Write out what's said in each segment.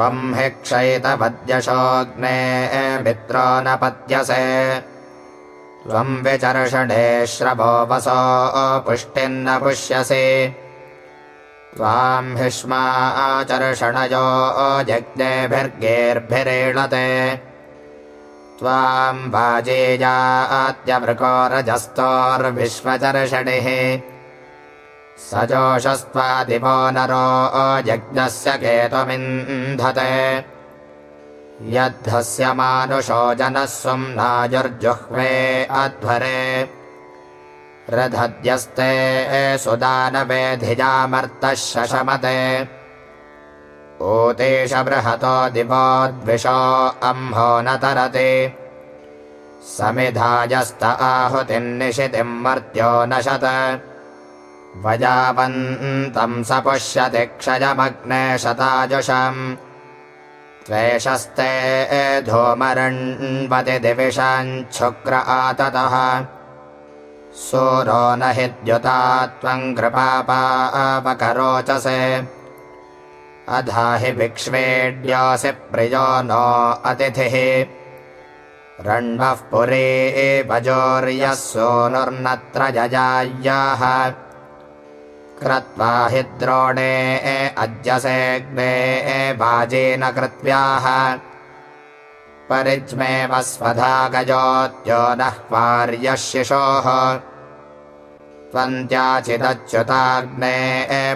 त्वम् हि क्षयितपद्यशोऽग्ने मित्रो न पद्यसे। त्वम् विचर्षणे श्रवो वसो पुष्टिन्न पुष्यसि। त्वाम् हिष्मा आचर्षणयो जज्ञेभिर्गेर्भिरीळते त्वाम् सजोषस्त्वादिवो नरो अजज्ञस्य केतुमिन्धते। यद्धस्य मानुषो जनः स्वम् नाजुर्जुह्वे अध्वरे। रथद्यस्ते सुदानवेधिजामर्तः शशमते ऊतेश बृहतो दिवो द्विषो अम्भो न तरति। समिधायस्त आहुतिन्निशितिम् मर्त्यो नशत वजावन्तम् स पुष्यति क्षयमग्ने शताजुषम् त्वेषस्ते धूमरण्वति दिविषाञ्छुक्र आततः। सूरो न हि द्युता त्वम् कृपापापकरोचसे अधा हि भिक्ष्वेड्यासि प्रियो नो अतिथिः। रण्वः पुरे भजोर्यः सोनुर्नत्र जजायाः क्रत्वा हि द्रोणे अज्यसेऽग्ने भाजेन कृत्व्याः। गजोद्यो नः वार्यः शिशोः त्वन्त्याचिदच्युताग्ने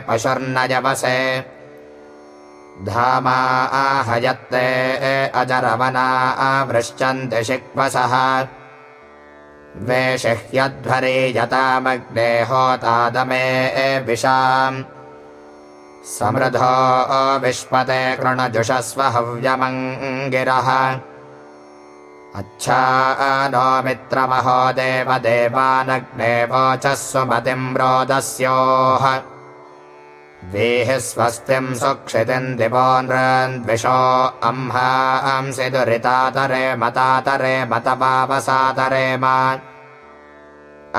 पशुर्नजवसे धामा आहयत्ते अजरवना आवृश्चन्ति शिक्वसः यतामग्ने होतादमे विशाम् समृधो विश्पते कृणजुषस्व हव्यमङ्गिरः। अच्छा नो मित्रमहो देवदेवानग्ने वोचः सुमतिम् रोदस्योः स्वस्तिम् सुक्षितिम् दिवो नृन्द्विषो दुरितातरे मतातरे मतपावसातरे मा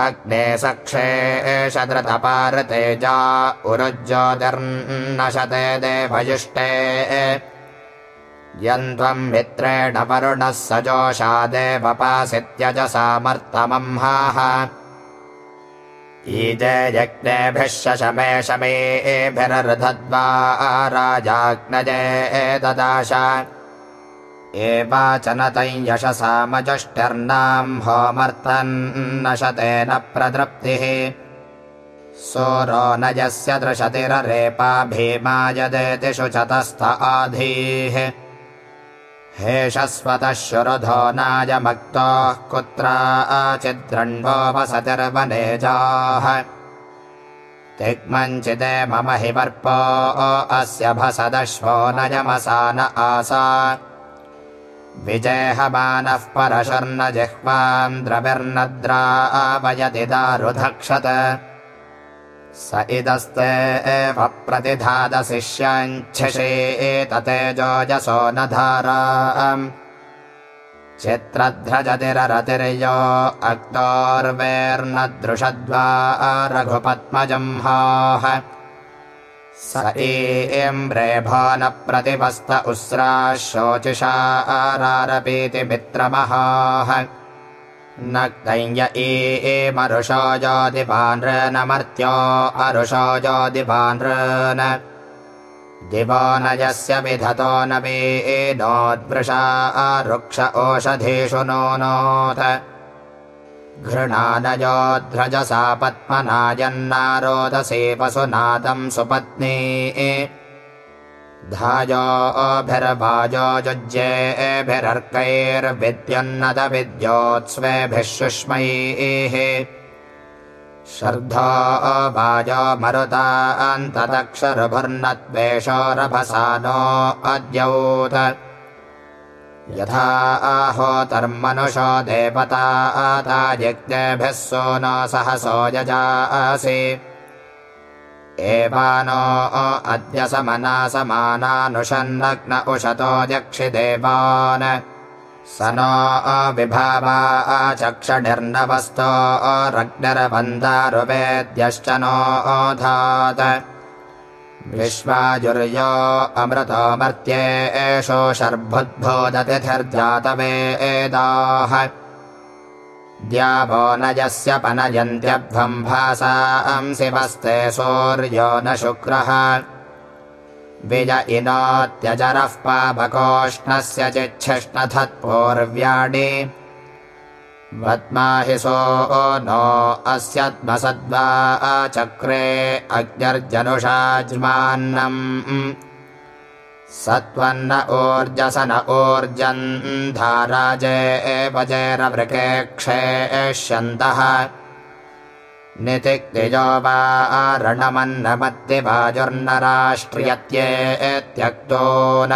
अग्ने सक्षे शद्रतपारतेजा उरुज्योतिर्नशते देवयुष्टे। यन्त्वम् मित्रेण वरुणः सजोषा देवपासित्यजसामर्थमम्हाः ईजे यज्ञेभिः शशमे शमेभिरर्धद्वा राजाग्नजे ददाश एवाचनतम् यशसामजुष्टिर्नाम् होमर्थन्नशतेन प्रतृप्तिः सोरो न यस्य दृशतिररेपा भीमा यदेतिषु चतस्थ आधीः हेषस्वतः शुरुधो नायमक्तोः कुत्राचिद्रण्वोपसतिर्वनेजाः तिग्मञ्चिदे मम हि वर्पो अस्य भसदश्वो न आसा। विजेहमानः परशर्न जिह्वाम् द्रविर्नद्रावयति दारुधक्षत स इदस्ते एव प्रतिधादशिष्यञ्छिषे एततेजोजसो न धाराम्। चित्रध्रजतिररतिर्यो अक्तोर्वेर्नदृशद्वा रघुपद्मजम्हाः स एम्ब्रे भान प्रतिपस्त उस्रा शोचिषा आरारपीति मित्रमहाः नक्तञ्य एमरुषो ज्योतिपानृन मर्त्यो अरुषो ज्योतिपानृन दिवो न यस्य विधतो न वेदोद्वृषा रुक्ष ओषधीषु नो नोत। घृणानयोध्रजसा पद्मनायन्नारोदसे पशुनादम् सुपत्नी धायोभिर्वाजो युज्येभिरर्कैर्विद्युन्नदविद्योत्स्वेभिः शुष्मैः शर्धो वाजो मरुतान्तदक्षरभुर्नद्वेषो रभसा नो अद्यौत यथा आहोतर्मनुषो देवता सो न सहसो यजासि एवानो अद्य समना समानानुषन्नग्न उशतो यक्षि देवान् स नो विभावा चक्षणिर्नवस्तो रग्निर्बन्धारुवेद्यश्च नो धात्। विश्वाजुर्यो अमृतोमर्त्ये एषो शर्भुद्भोदतिथिर्जातवेदाः द्यावो न यस्य पनयन्त्यध्वम् भासांसिवस्ते सूर्यो न शुक्रः। विज इनोत्यजरः पापकोष्णस्य चिच्छिष्णथत्पूर्व्याणि वद्माहिसो नो अस्यद्मसद्वा चक्रे अग्निर्जनुषाज्मान्नम् सत्त्वन्न ऊर्जस न ऊर्जन् धाराजे एवजेरवृके क्षेष्यन्तः नितिक्तिजो वा रणमन्नमद्दिवाजुर्नराष्ट्रियत्येत्यक्तो न।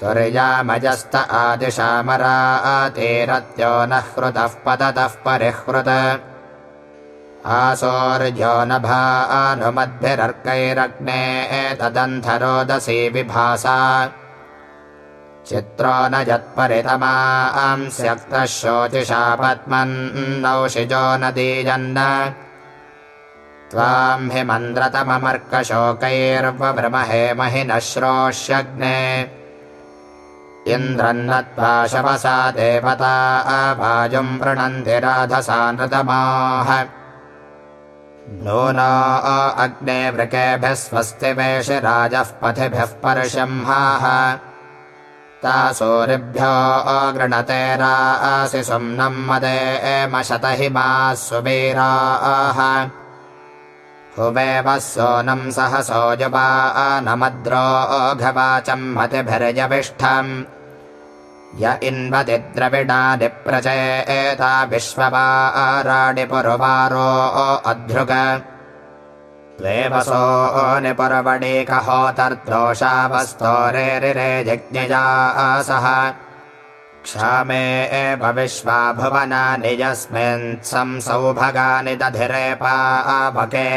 तुर्यामजस्त आदिशामरातेरत्यो न हृतः पततः परिहृत आसोर्यो न भानुमद्भिरर्कैरग्ने तदन्धरोदसी विभासा। चित्रो न यत्परितमांस्यक्तः शोचिषा पद्मन्नौषिजो न दीयन्न। त्वाम् हि मन्द्रतममर्कशोकैर्वभ्रमहे महि न श्रोष्यग्ने इन्द्रन्नत्वा शवसा देवता अभाजुम् वृणन्ति राधसा नृतमाः नूना अग्ने वृकेभ्यः स्वस्ति वेशिराजः पथिभ्यः परशंहाः। तासूरिभ्यो अगृणते रासि सुम्नम् मदे एमशतहिमा सुवीराः हुवेवः सोनम् सहसो युवा नमद्रो घवाचम् मतिभिर्यविष्ठम् य इन्वति द्रविडादिप्रचेता विश्ववाराणि पुरुवारो अध्रुग त्वेवसो निपुरवणीकहोतर्दोषावस्तोरेरिरे जिज्ञयासः क्षामे एव विश्वा भुवना निजस्मिन् संसौभगानि दधिरे पावके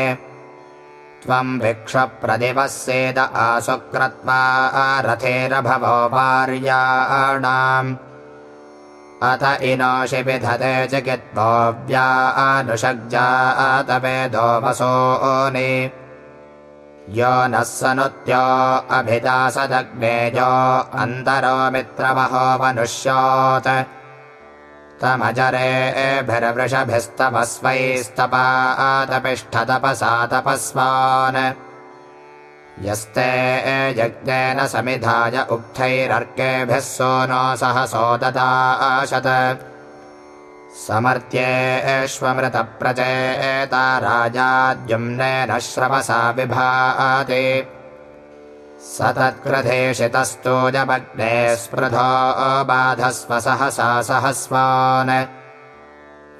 त्वम् भिक्षप्रदिवस्येद आसुक्रत्वा रथेरभवो भार्याणाम् अथ इनोषि विधते चिकित्पोऽव्यानुषग्जातवेदो वसोनि यो नः सनुत्यो अभिदासदग्नेयो अन्तरो मित्रमहो मनुष्योत् तमजरेभिर्वृषभिस्तपस्वैस्तपातपिष्ठतपसा तपस्वान् यस्ते यज्ञेन समिधाय उक्थैरर्केभिः सोनो सहसो ददाशत। समर्थ्येष्वमृतप्रचेता राजाद्युम्नेन श्रवसा विभाति स स्पृधो बाधस्व सहसा सहस्वान्।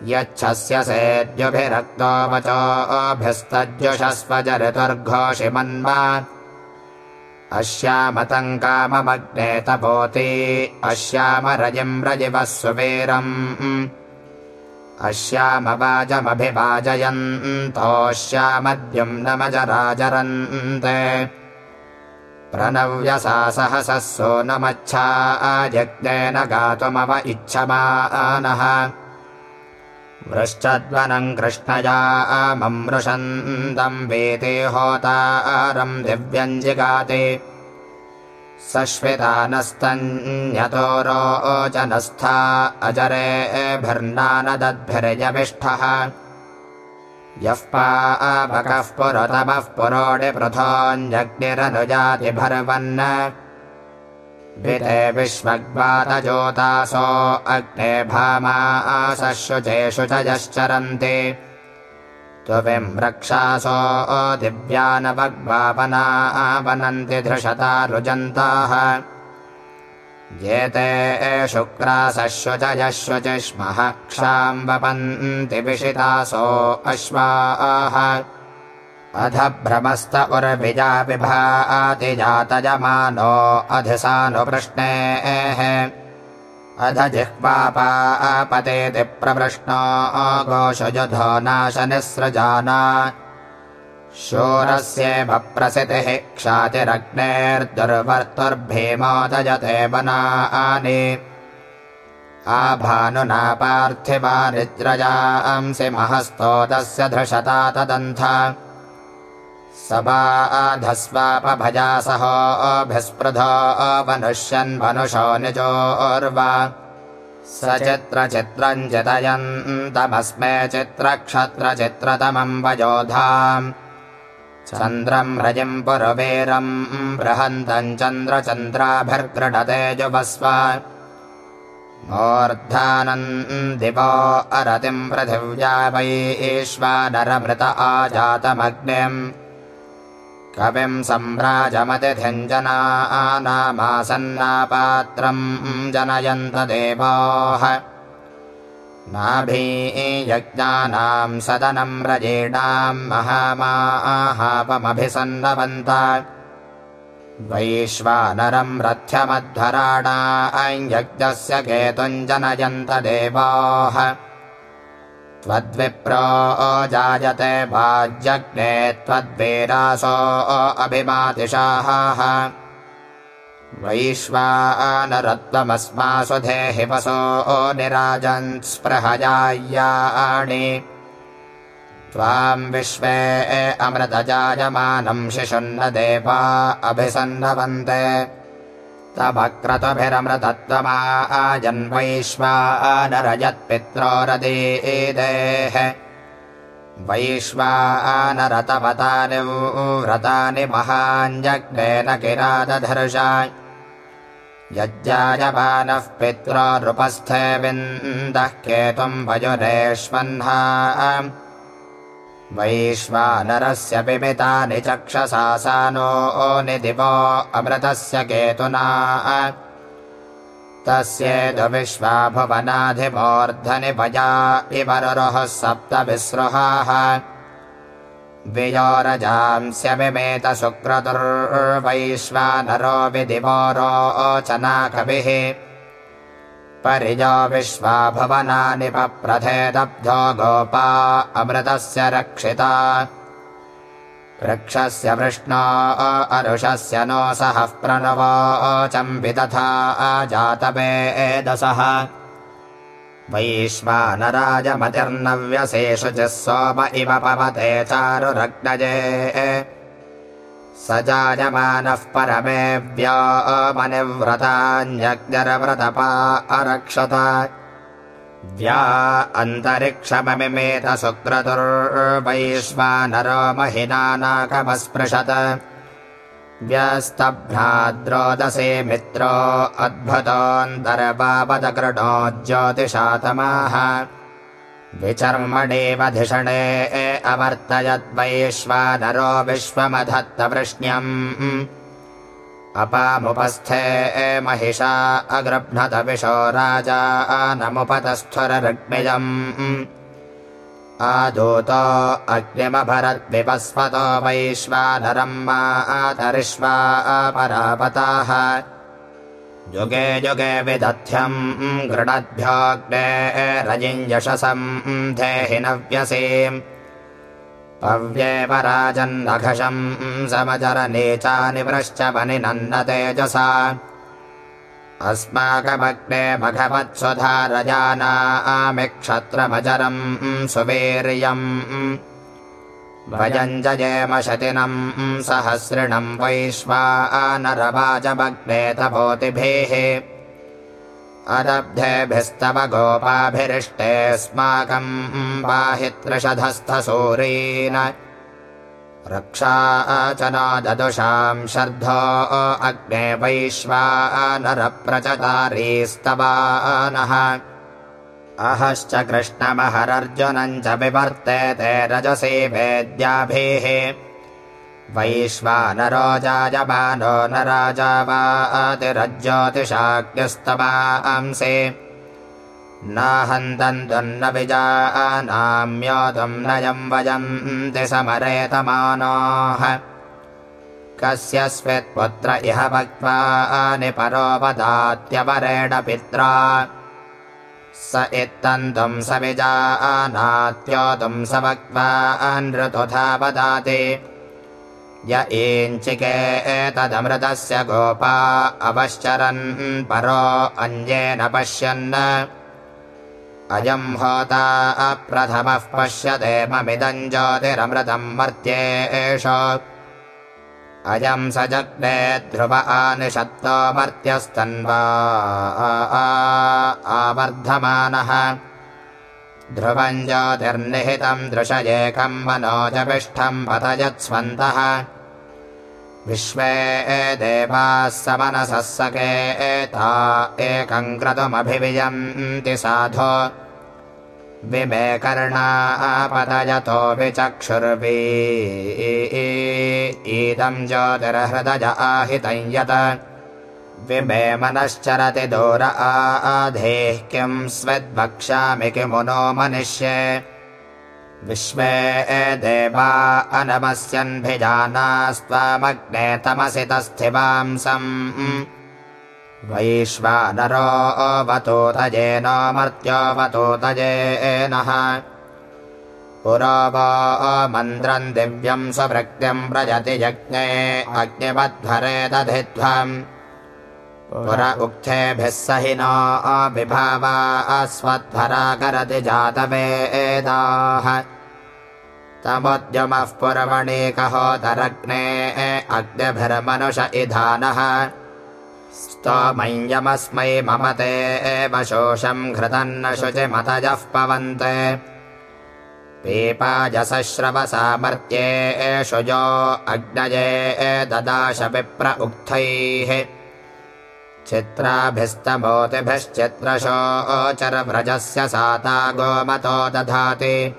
यच्छस्य सेद्युभिरक्तो वचोऽभिस्तद्युषस्व जरितुर्घोषि मन्मा अश्यामतम् काममग्ने तपोति अश्यामरजिम् रजिवः सुवीरम् अश्यामवाजमभिवाजयन्तोऽश्यामद्युम्नमजराजरन्ते प्रणव्यसा सहसः सोनमच्छा अजज्ञेन गातुमव इच्छमानः। वृश्चद्वनम् कृष्णया ममृषन्तम् वीते होतारम् दिव्यम् जिगाति। सश्वितानस्तन्यतो रोचनस्था अजरेभिर्नानदद्भिर्यविष्ठः यः पावकः पुरतमः पुरोणिपृथोऽन्यग्निरनुजातिभर्वन् विते विश्वग्वातजोतासो अग्ने भामासः शुचेषु च यश्चरन्ति। त्वविम् रक्षासो दिव्यानवग्वापनावनन्ति धृषता रुजन्ताः शुक्रासः शुचयश्वचिष्मः क्षाम् वपन्ति विषितासो अश्वाः। अध भ्रमस्त उर्विजा विभाति जातजमानो अधिसानुपृष्णेः। अध जिह्वापापतेति प्रवृष्णो गोषुजुधो नाशनिसृजाना शूरस्येव प्रसितिः क्षातिरग्नेर्दुर्वर्तुर्भीमोदजते वनानि। आभानुना पार्थिवानिद्रजांसि महस्तोदस्य धृषता तदन्थ सभाधस्वापभजासहोऽभिस्पृधोऽवनुष्यन्वनुषो निजोर्वा। स चित्रचित्रम् चितयन्तमस्मे चित्रक्षत्रचित्रतमम् वयोधाम् चन्द्रम् रजिम् पुरवेरम् बृहन्तम् चन्द्रचन्द्राभिर्गृढते जुवस्व मूर्धानम् दिवो अरतिम् पृथिव्या वैश्वानरमृत आजातमग्निम्। कविम् सम्राजमतिथिञ्जनानामासन्नापात्रम् जनयन्त देवाः नाभीयज्ञानाम् सदनम् रजेणाम् महामाहापमभिसन्नवन्त। वैश्वानरम् रथ्यमध्वराणा यज्ञस्य केतुम् जनयन्त देवाः त्वद्विप्रो जायते वाज्यग्ने त्वद्वीरासो अभिमातिशाः वैश्वानरत्वमस्मासु धेहि वसो निराजन् स्पृहजायाणि त्वाम् विश्वे अमृतजायमानम् शिशुन्न देवा अभिसन्नवन्ते। तभक्रतुभिरमृतत्वमाजन्वैश्वानरयत्पित्रोरदीदेः वैश्वानरतवतानि व्रतानि महाञ्जग्नेन किरादधर्षा यज्जायमानः पित्रोरुपस्थे विन्दः केतुम् वयुरेष्वह्ना। वैश्वानरस्य पिमितानि चक्षसानो निदिवो अमृतस्य केतुना। तस्येदु विश्वा भुवनाधिमूर्धनि भजा इवरुरुः सप्त विसृहाः वियोरजांस्य विमेत शुक्रतुर्वैश्वानरो विदिवो रोचना कविः विश्वा भुवनानि पप्रथेदब्धो गोपा अमृतस्य रक्षिता। वृक्षस्य वृष्णो अरुषस्य नो सहः प्रणवोचम्बि तथा जातवेदसः वैश्वानराजमतिर्नव्यसेषु च सोम इव पवते चारुरग्नजे। स जायमानः परमेव्योमनिव्रतान्यग्निर्व्रतपा अरक्षत व्या अन्तरिक्षममिमेत सुक्रतुर्वैश्वानरो महिनानाकमस्पृशत् व्यस्तभ्राद्रोदसे मित्रो अद्भुतोऽन्तर्वापदकृणो ज्योतिषातमाः विचर्मणेव धिषणे अवर्तयद्वैश्वानरो विश्वमधत्तवृष्ण्यम्। अपामुपस्थे महिषा अगृह्णत विशो राजा नमुपतस्थुररुग्मिजम् आदूतो अग्निमभरद्विपस्वतो वैश्वानरम् मातरिष्वा अपरापताः। युगे युगे विदध्यम् गृणद्भ्योऽग्ने रजिञ्जशसम् धेहि नव्यसीम्। पव्येव राजन्नघशम् समचरनीचानि वृश्च वनिनन्न तेजसा अस्माकमग्ने मघवत्सुधारजानामिक्षत्रमजरम् सुवीर्यम् भजञ्जयेम शतिनम् सहस्रिणम् वैश्वानरवाजमग्ने तपोतिभिः अदब्धेभिस्तव गोपाभिरिष्टेऽस्माकम् पाहि त्रिषधस्थसूरीन् रक्षा च न ददुषाम् शर्धो अग्ने वैश्वानरप्रचतारीस्तवानः। अहश्च कृष्णमहरर्जुनम् च विवर्तेते रजसी वेद्याभिः। वैश्वानरो जायमानो न राजा वातिरज्योतिषाग्निस्तवांसि नाहन्तन्तुन्न विजानाम्योतुम् नयम् वजन्ति समरेतमानोः। कस्य स्वित्पुत्र इह भक्त्वा निपरोपदात्यपरेण पित्रा। स इत्तन्तुम् स विजानात्योतुम् स भक्त्वा नृतुथा वदाति य एञ्चिके एतदमृतस्य गोपा अवश्चरन् परो अन्येन पश्यन् अयम् होता अप्रथमः पश्यते ममिदम् ज्योतिरमृतम् मर्त्येष। अयम् स जग्ने ध्रुव आनिषत्तो मर्त्यस्तन्वा आवर्धमानः। ध्रुवम् ज्योतिर्निहितम् दृशयेकम् मनोजपिष्ठम् पतयत्स्वन्तः विश्वे देवाः समनसः सके एता एकम् क्रतुमभिवियन्ति साधो। विमे कर्णापतयतो विचक्षुर्वी। ईदम् ज्योतिर्हृदय आहितम् यत्। विमे मनश्चरति दूर आधेः किम् स्विद्वक्ष्यामि किमुनो मनिष्ये विश्वे देवा अनमस्यन्भिजानास्त्वामग्ने तमसि तस्थिवांसम् वैश्वानरोऽवतोतजेन मर्त्योऽवतोतजेनः पुरो वो मन्द्रम् दिव्यम् स्वभृत्यम् व्रजति यज्ञे अग्निवध्वरे दधिध्वम् पुर उक्थेभिः सहिनो विभावा अस्वध्वरा करति जातवेदाः। तमुद्यमः पुरवणीकहोदरग्ने अग्निभिर्मनुष इधानः। स्तोमय्यमस्मै ममते एव शोषम् घृतन्न शुचिमतजः पवन्ते। पीपाजसश्रवसामर्त्ये एषु यो अग्नये ददाश विप्र उक्थैः चित्राभिस्तमोतिभिश्चित्रशोचरव्रजस्य साता गोमतो दधाति।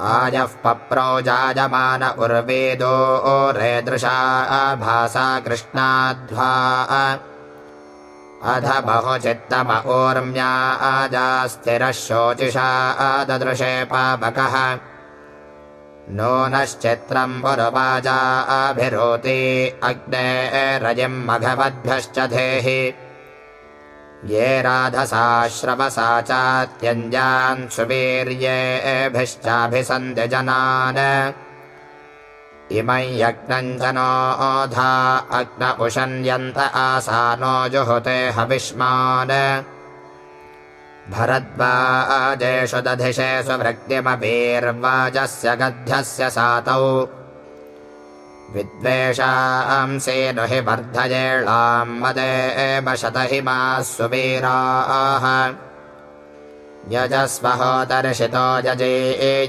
आयः पप्रौ जायमान उर्वेदो रेदृशा भासा कृष्णाध्वा। अध बहुचित्तम ऊर्म्या आजास्थिरः शोचिषा ददृशे पापकः नूनश्चित्रम् पुरुवाजाभिरोति अग्ने रजिम् मघवद्भ्यश्च धेहि। ये राधसा श्रवसा चात्यञ्जान् सुवीर्येभिश्चाभिसन्ति जनान्। इमै यज्ञम् जनोधा अग्न उशन्यन्त आसानो जुहुते हविष्मान् भरद्वाजेषु दधिषेषु वृक्तिमपीर्वाजस्य गध्यस्य सातौ विद्वेषांसेनु हि वर्धयेळाम् मदे एव शतहिमाः सुवीराः यजस्वहोदर्शितो यजे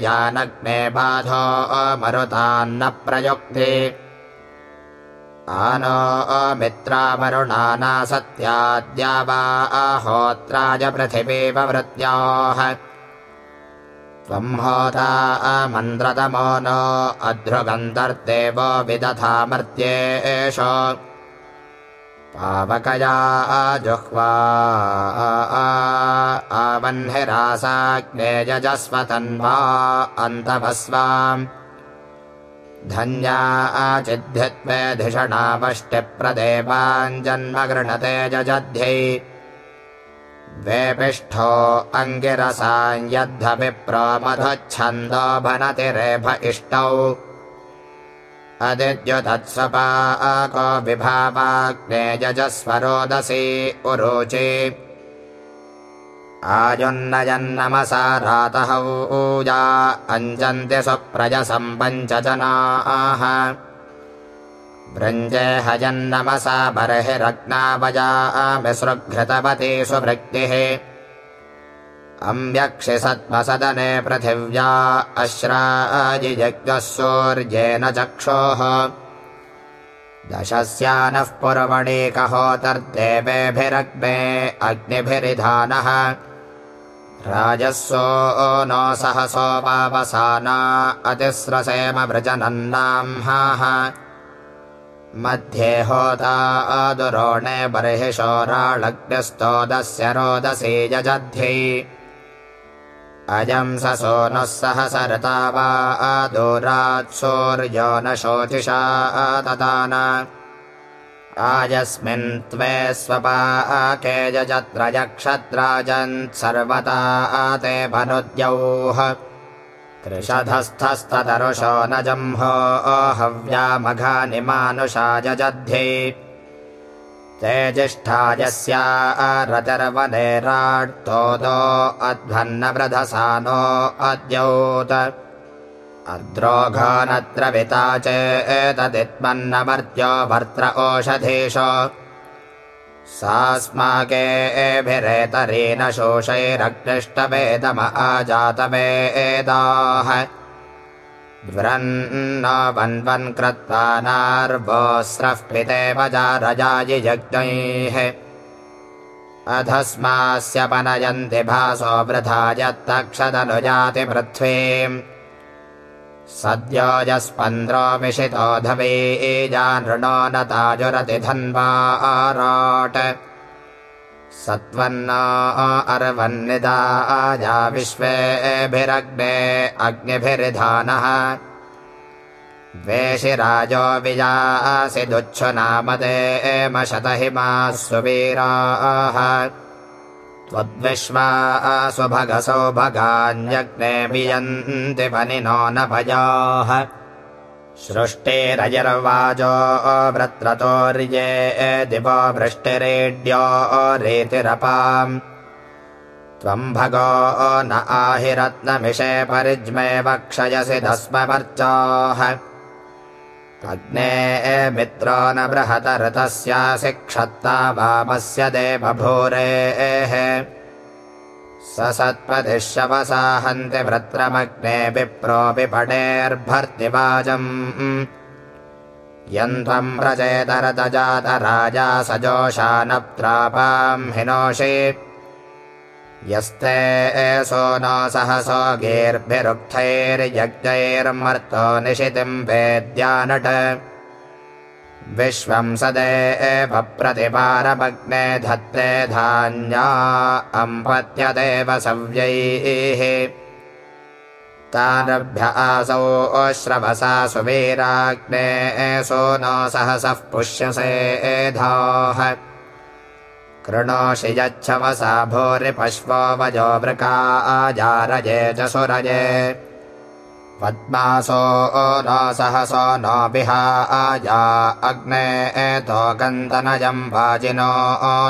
जानग्ने बाधो मरुतान्न प्रयुक्ति आनो मित्रावरुणाना सत्याद्या वा आहोत्राय पृथिवीपवृत्याः त्वम् होता मन्द्रतमो नो अध्रुगन्तर्देवो विदधामर्त्ये एष पावकया जुह्वा आवह्निरासाग्ने यजस्वतन्वा अन्तभस्वाम् धन्या आचिद्धित्वेधिषणावष्टिप्रदेवाञ्जन्म गृणते जजध्यै। वेपिष्ठो अङ्गिरसाञ्यद्धभिप्रमधच्छन्दो भनतिरेभ इष्टौ। अदिद्युतत्सपाको विभावाग्ने यजस्वरोदसी उरोचे आयुन्नयन्नमसा रातहूजा अञ्जन्ति सुप्रजसम् पञ्चजनाः वृञ्जे हयन्नमसा बर्हिरग्नावजामिसृघृतवती सुभृक्तिः अम्यक्षि सत्मसदने पृथिव्या अश्राजिजज्ञः सूर्येण चक्षोः। दशस्यानः पुरवणीकहोतर्देवेभिरग्ने अग्निभिरिधानः राजस्वो नो सहसोपावसाना अतिस्रसेम व्रजनन्नाम्हाः मध्ये होता आदुरोणे बर्हिषोराळग्निस्तोदस्य रोदसी यजध्यै अयम् स सोनः सहसरता वा आदूरात्सूर्यो न शोचिषा ददान आयस्मिन् त्वे स्वपाके यजत्रयक्षत्राजन् सर्वता ते भनुद्यौः। त्रिषधस्थस्ततरुषो न जम्भो हव्यामघानि मानुषा जजध्ये तेजिष्ठायस्या रचर्वनेराट्तोदो अध्वन्नवृधसानो अद्योत अद्रोघानद्रविता चेतदित्मन्नमर्त्यो भर्त्र ओषधीश सास्माकेभिरेतरेण शोषैरग्निष्टवेदम आजातवेदाः व्रन्न वन्वन् कृत्वा नार्वोऽस्रः पितेव जारजायिजज्ञैः अधस्मास्य पनयन्ति भासो वृथा यत्तक्षदनुजाति पृथ्वीम् सद्यो यस्पन्द्रो विशितो धवेजानृणो न ताजुरतिधन्वाराट् सत्वन्ना अर्वन्निदाया विश्वेभिरग्ने अग्निभिरिधानः। द्वेषिराजो विजासि दुच्छुनामदे एमशतहिमा सुवीराः त्वद्विश्वा स्वभगसो भगान्यग्ने वियन्ति वनिनो न भजाः सृष्टिरजर्वाजो वृत्रतोर्ये दिवो वृष्टिरेड्यो रेतिरपाम्। त्वम् भगो न आहिरत्नमिषे परिज्मे वक्षयसि धस्मवर्चाः अग्ने मित्रो न बृहतरतस्यासि क्षत्ता वामस्य देवभूरेः स सत्पतिशवसाहन्ति वृत्रमग्ने विप्रोऽपि पडेर्भर्तिवाजम् यन्त्वम् व्रजेतरतजातराजा सजोषा न प्रापाम् हिनोषि यस्ते एषो न सहसो गीर्भिरुक्थैर्यज्ञैर्मर्तो निशितिम् वेद्यानट विश्वम् सदे एव प्रतिपारमग्ने धत्ते धान्या अम्पत्यदेव सव्यैः। तानभ्य आसौ अश्रवसा सुवीराग्ने एषो न सहसः पुष्यसे एधाः कृणोषि यच्छवसा भूरिपश्वो वजो वृका आजारजे च सुरजे पद्मासो न सहसो न विहा आजा अग्ने एतो गन्तनजम् वाजिनो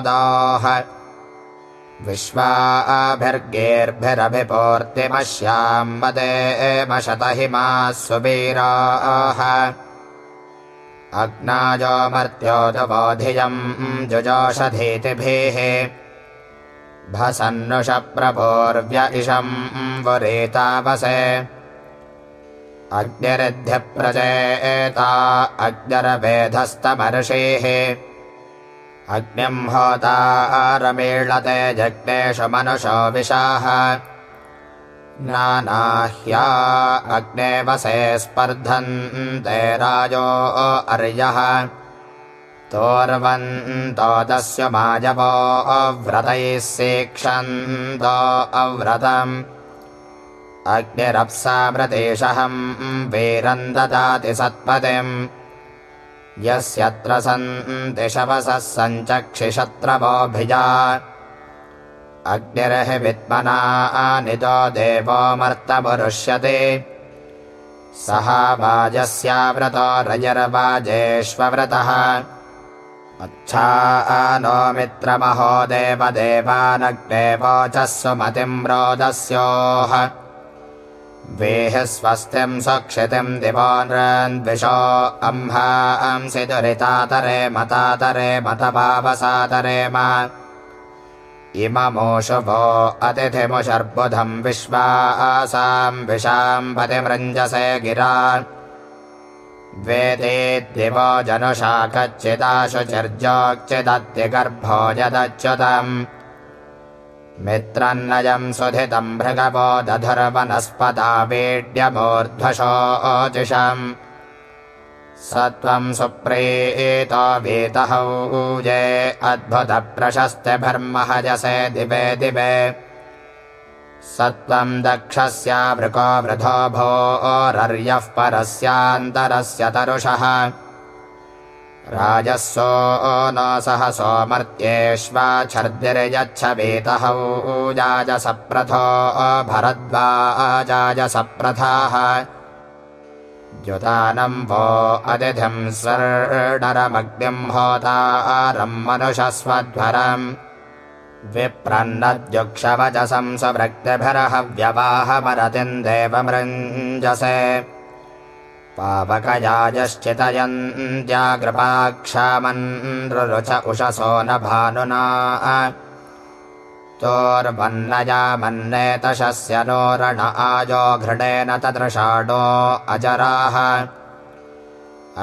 दाः विश्वाभिर्गेर्भिरभिपूर्तिमश्याम् वदे एमशतहिमा सुवीराः अग्नाजोमर्त्योजबोधियम् जुजोषधीतिभिः। भसन्नुषप्रपूर्व्य इषम् वरेतावसे। अग्निरिध्यप्रचेता अग्निरवेधस्तमर्षेः। अग्निम् होतारमीळते जग्नेषु मनुषो विशाः नानाह्या अग्ने वसे स्पर्धन्ते राजो अर्यः। तोर्वन्तो दस्य माजवो अव्रतैः सीक्षन्तो अव्रतम्। अग्निरप्सामृतेशहम् वीरम् ददाति सत्पतिम् यस्यत्र सन्ति शवसः सञ्चक्षिशत्रवोऽभिजा अग्निर्हि विद्मना नितो देवोऽमर्तमुरुष्यते सः वाजस्याव्रतो रजर्वाजेष्वव्रतः। अच्छा नो मित्रमहो देवदेवानग्ने वोचः सुमतिम् रोदस्योः। वेह स्वस्तिम् सक्षितिम् दिवो नृन्द्विषो अम्हांसि दुरितातरे मतातरे मतपावसातरेम इममोषुभो अतिथिमुशर्बुधम् विश्वासाम् विशाम् पतिमृञ्जसे गिरा। द्वेते दिवो जनुषा कच्चिदाशु चिर्जोक्चिदत्यगर्भो यदच्युतम् मित्रन्नयम् सुधितम् भृगवो दधुर्वनस्पदा वीड्यमूर्ध्वशोऽजिषम् स त्वम् सुप्रीतो वीतहौजे अद्भुतप्रशस्तिभिर्महजसे दिवे दिवे। स त्वम् दक्षस्याभृको वृथो भोरर्यः परस्यान्तरस्य तरुषः। राजस्सो न सहसो मर्त्येष्वा छर्दिर्यच्छवीतहौजाजसप्रथो भरद्वाजाजसप्रथाः। द्युतानम् वो अतिथिम् स्वर्णरमग्निम् होतारम् मनुषस्वध्वरम् विप्रन्नद्युक्षवचसं स्वभृक्तिभिरहव्यवाहमरतिम् देवमृञ्जसे। पावकयाजश्चितयन्त्याकृपाक्षामन्रुच उषसो न भानुना तोर्वन्नयामन्नेतशस्य नो रण आजो घृणेन तदृषाणो अजराः।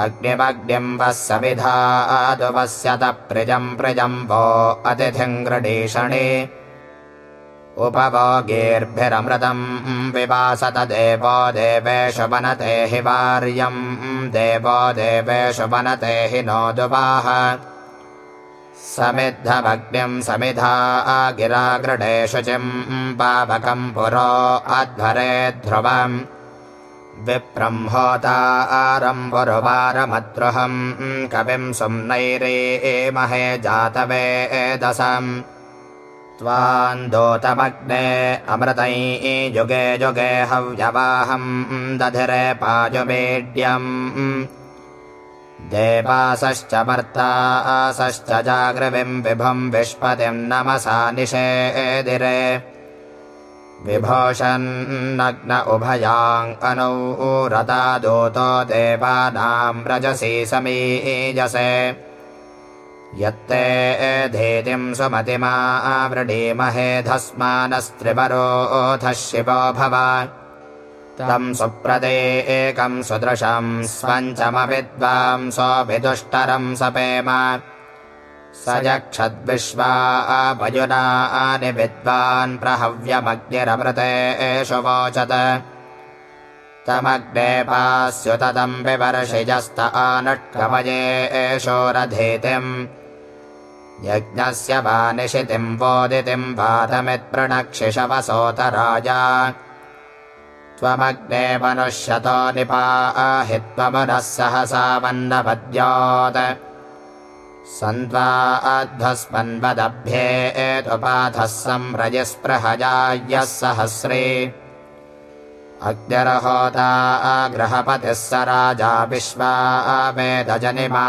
अग्निमग्निम्बः समिधादुपस्यत प्रिजम् प्रिजम् वो अतिथिम् गृणीषणि। उपभोगीर्भिरमृतम् विवासत देवो देवेषु वनते हि वार्यम् देवो देवेषु वनते हि नो दुवाह समिद्धमग्निम् समिधा गिरागृढे शुचिम् पावकम् पुरो अध्वरे ध्रुवम्। विप्रह्ता आरम्भुरुवारमद्रुहम् कविम् सुम्नैरे महे जातवेदसम् त्वान्दोतमग्ने अमृतै युगे युगे हव्यवाहम् दधिरे पायुमेड्यम् देवासश्च मर्तासश्च जागृविम् विभुम् विष्पतिम् नमसा निषेदिरे विभूषन्नग्न उभयाङ् अनौ रता दूतो देवानाम् रजसी समीजसे यत्ते धेतिम् सुमतिमा वृणीमहेधस्मानस्त्रिपरोऽथ शिवो भव तम् सुप्रदे एकम् सुदृशम् स्वञ्चमविद्वाम् स्वविदुष्टरम् सपेम। स यक्षद्विश्वा वयुनानि विद्वान् प्रहव्यमग्निरमृते एषु वोचत। तमग्ने पास्युतदम् विवर्षिजस्त आनट्कमये एषो रधेतिम्। यज्ञस्य वा निशितिम् वोदितिम् वातमित्प्रणक्षिषवसोत राजा त्वमग्ने मनुष्यतो निपाहि त्वमुनः सहसा वन्नपद्यात् सन्त्वा अध्वस्मन्वदभ्येतुपाथः संरजस्पृहजायः सहस्रे। अग्निर्होता गृहपतिः स राजा विश्वा वेदजनिमा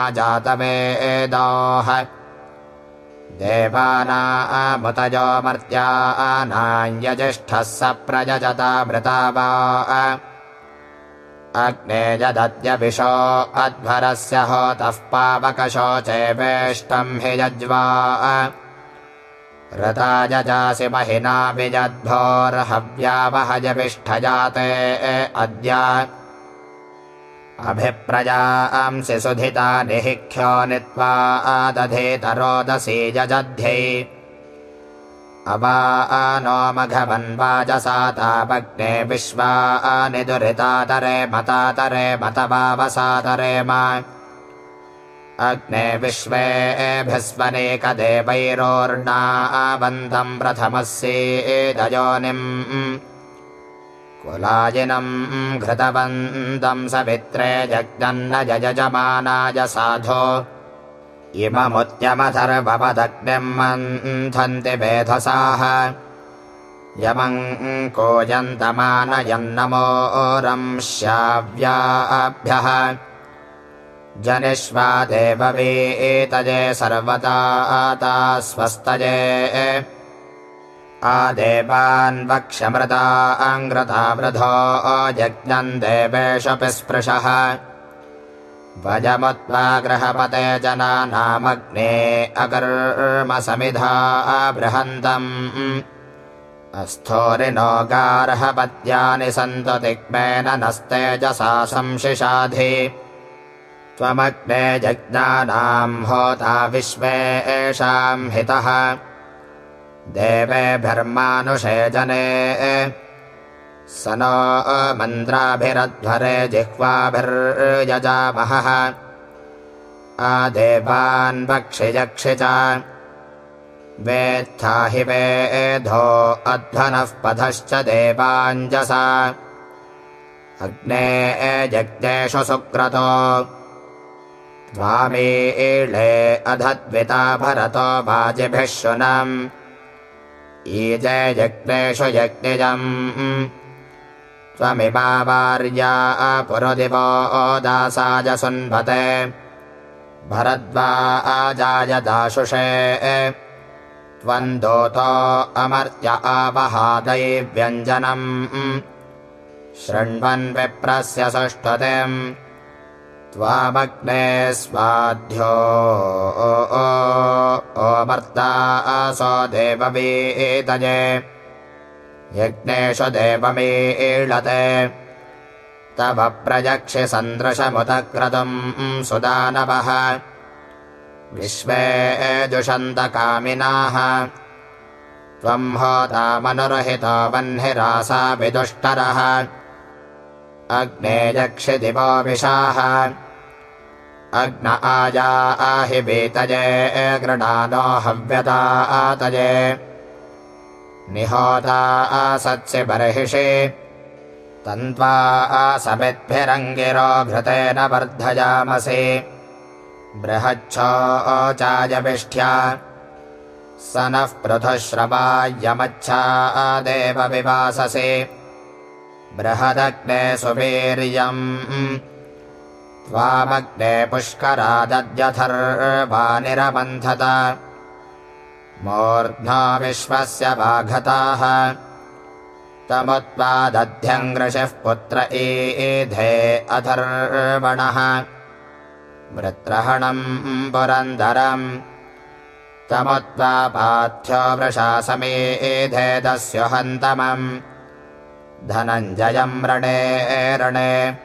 देवानामुतजो मर्त्यानाञ्यजिष्ठः स प्रजजतामृता वा। अग्ने यदद्यविशो अध्वरस्य होतः पावकशोचे वेष्टम् हि यज्वा। रता यजासि महिना विजद्भोर्हव्यावहजविष्ठजाते अद्य अभिप्रजांसि सुधिता निहिख्यो नित्वा आदधेतरोदसी यजध्यै अवा नो मघवन्वाजसा तापग्ने विश्वा निदुरितातरे मतातरे मतवावसातरे मा। अग्ने विश्वेभिस्वनेकदेवैरोर्णावन्तम् प्रथमस्येदयोनिम् कुलाजिनम् घृतवन्तम् सवित्रे जग्नन्न यजमानाय साधो। इममुद्यमथर्वपदग्निम् मन्थन्ति वेधसाः। यमम् कोजन्तमानयन्नमोरंश्याव्याभ्यः जनिष्वा देववीतजे सर्वता आता स्वस्तजे आदेवान् वक्ष्यमृता अङ्घृता वृधो अजज्ञम् देवेष्वपि स्पृशः भजमुत्वा गृहपते जनानामग्ने अकर्मसमिधा बृहन्तम्। अस्थोरिनो गार्हपत्यानि सन्तु तिग्मेन नस्तेजसा संशिषाधि। त्वमग्ने जज्ञानाम् होता विश्वे एषाम् हितः देवेभिर्मानुषे जने स नो मन्द्राभिरध्वरे जिह्वाभिर्यजामहः। आदेवान् वक्षिजक्षि च। वेत्था हि वेधो अध्वनः पथश्च देवाञ्जसा। अग्ने यज्ञेषु सुक्रतो। द्वामे एळे अधद्विता भरतो वाजिभिः शुनम् ईजे यज्ञेषु यज्ञिजम्। त्वमिमावार्या पुरुदिवो दासाय सुन्वते। भरद्वा आजाय दाशुषे त्वम् दोतो अमर्त्य आवहादैव्यञ्जनम् शृण्वन् विप्रस्य सुष्ठुतिम् त्वामग्ने स्वाध्यो ओमर्ता असो देववीतये यज्ञेषु देवमे ईळते तव प्रयक्षि सन्दृशमुदक्रतुम् सुदानवः। विश्वे जुषन्तकामिनाः। त्वम् होतामनुरहितो वह्निरासा विदुष्टरः अग्ने यक्षि दिवो विशाः अग्न आया आहि वीतये गृणानो हव्यता आतये निहोता आसत्सि बर्हिषि तन्त्वा आसमिद्भिरङ्गिरो घृतेन वर्धयामसि। बृहच्छोचायविष्ठ्या स नः पृथुश्रवायमच्छा आदेव विवाससि बृहदग्ने सुवीर्यम्। त्वामग्ने पुष्करादद्यथर्वानिरबन्धत। मूर्ध्ना विश्वस्य वाघताः। तमुत्पादध्यङ्घृषिः पुत्र ईधे अथर्वणः। वृत्रहणम् पुरन्दरम्। तमुत्पापाथ्यो वृषासमेधेदस्य हन्तमम् धनञ्जयम् रणे। रणे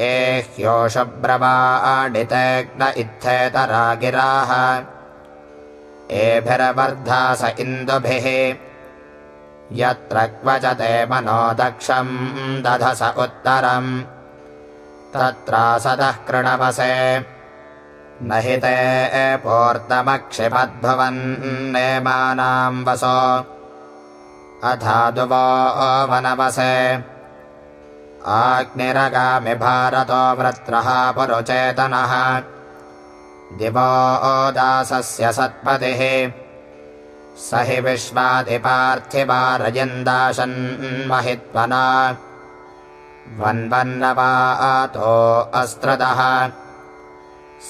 एह्योषुब्रवाणितेग्न इत्थेतरा गिराः एभिर्वर्धास इन्दुभिः। यत्र क्वचते मनो दक्षम् दधस उत्तरम् तत्रासदः कृणवसे। न हि ते पोर्तमक्षिपद्भवन्नेमानाम् वसो अथादुवो वनवसे। आग्निरगामि भारतो वृत्रः पुरुचेतनः। दिवो दासस्य सत्पतिः। स हि विश्वादिपार्थिवारयन्दाशन्महित्वना वन्वन्नवातो अस्त्रदः।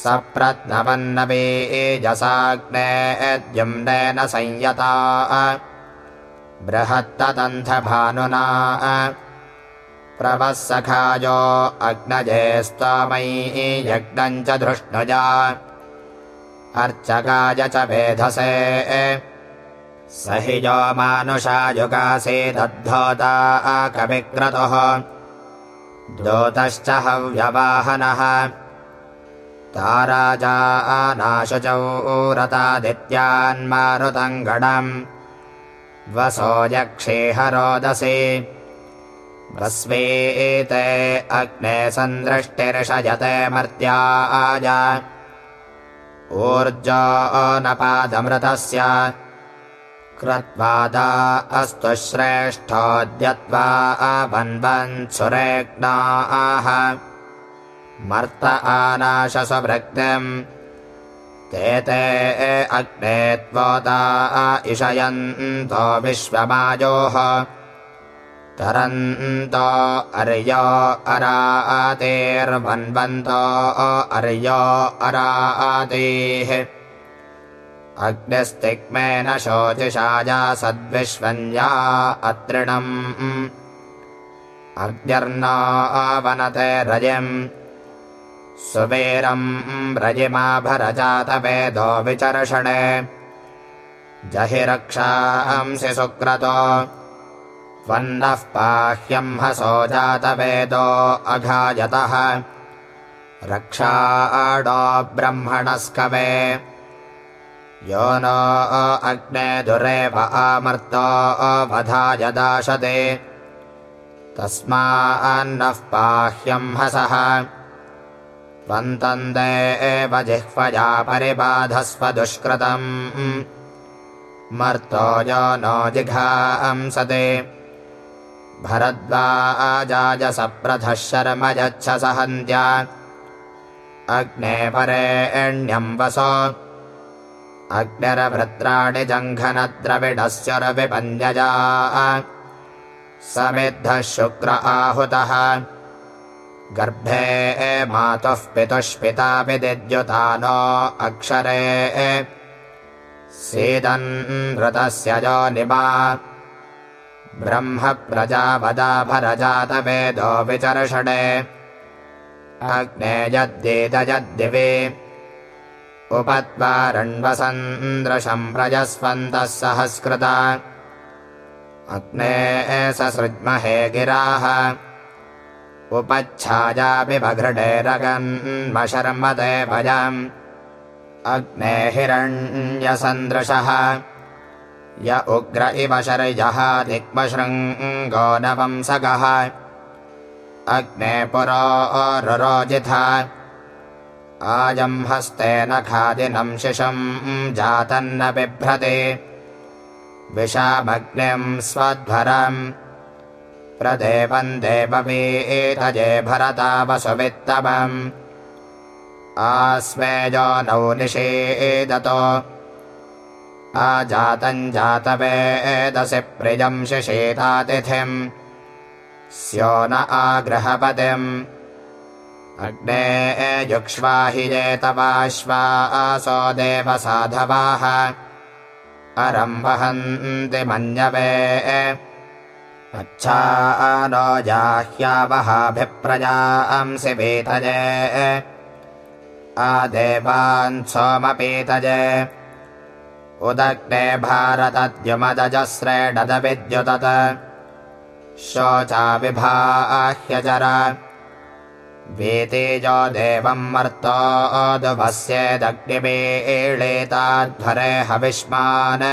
सप्रत्नवन्नवेजसाग्नेद्युम्नेन संयता बृहत्तदन्थभानुना प्रवः सखायो अग्नजेस्त्वामयी यज्ञम् च धृष्णुजा। अर्चकाय च वेधसे स हि यो मानुषायुगासीदद्धोता कविक्रतुः। दोतश्च हव्यवाहनः। ताराजा नाशुचौ रतादित्यान्मारुतङ्गणम् वसो यक्षेहरोदसि वस्वेते अग्ने सन्दृष्टिर्षयते मर्त्याय ऊर्जो नपादमृतस्य। क्रत्वादा अस्तु श्रेष्ठोऽद्यत्वा सुरेग्नाः मर्त आनाशसवृक्तिम् ते ते अग्ने त्वोता इषयन्तो विश्वमायोः तरन्तो अर्यो अरातेर्वन्वन्तो अर्यो अरातेः। अग्निस्तिक्मेन शोचिषाया सद्विश्वन्या अत्रिणम् अग्न्यर्ना वनते रजिम् सुवीरम् रजिमाभरजातवेदो विचर्षणे। जहि रक्षांसि सुक्रतो। त्वन्नः पाह्यम् हसो जातवेदो अघायतः। रक्षाडो ब्रह्मणस्कवे। यो नो अग्ने दुरेव आमर्तो अवधाय दाशते तस्मान्नः पाह्यम् हसः त्वन्तन्दे एव जिह्वया परिबाधस्व दुष्कृतम् मर्तो यो नो जिघांसते। भरद्वाजाय सप्रथः शर्म यच्छ सहन्त्या अग्ने परेण्यम् वसो। अग्निरभृत्राणि जङ्घनद्रविडस्युरविपन्यजा। समिद्धः शुक्र आहुतः गर्भे मातुः पितुष्पितापि दिद्युतानो अक्षरे। सीदन्नृतस्य योनिमा ब्रह्म प्रजापदाभरजातवेदो विचर्षणे। अग्ने यद्येतयद्दिवे उपत्वारण्वसन्द्रशम्प्रजस्वन्तः सहस्कृता। अग्ने ससृज्महे गिराः उपच्छायाभिभघृडेरगन्मशर्मदे भजाम्। अग्ने हिरण्यसन्दृशः य उग्र इव शर्यः दिग्मशृङ्गो नवंसगः अग्ने पुरोजिथ आजम् हस्तेन खादिनम् शिशुम् जातन्न बिभ्रति। विशामग्निम् स्वध्वरम् प्रदेवम् देववीतजे भरतावसुवित्तमम् आस्मे नौ निषेदतो। आजातम् जातवेदसि प्रियम् शिषेतातिथिम् स्यो न आग्रहपतिम्। अग्ने युक्ष्वाहि जेतवाश्वासो देवसाधवाः। अरम् वहन्ति मन्यवे अच्छा नो जाह्यावहाभिप्रजांसि पीतजे आदेवान् सोमपीतजे। उदग्ने भारतद्युमदजस्रेडदविद्युतत् शोचाविभाह्यचर वीतेजो देवम् मर्तोऽदुभस्येदग्निमेळेताध्वरे हविष्मान्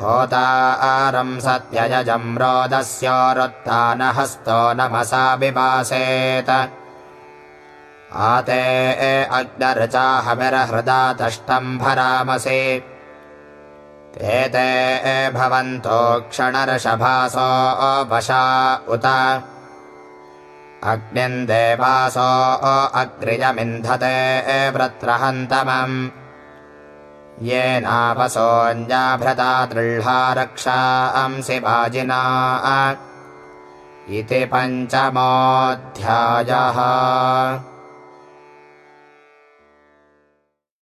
होतारम् सत्यजम् रोदस्योरुत्थानहस्तो नमसा विभासेत आते अग्नर्चाहविरहृदा तष्टम् भरामसि। ते ते भवन्तो क्षणर्षभासो वशा उत। अग्निम् देवासो अग्रियमिन्धते व्रत्रहन्तमम् येनावसोऽन्याभृता तृह्ला रक्षांसि वाजिना इति पञ्चमोऽध्यायः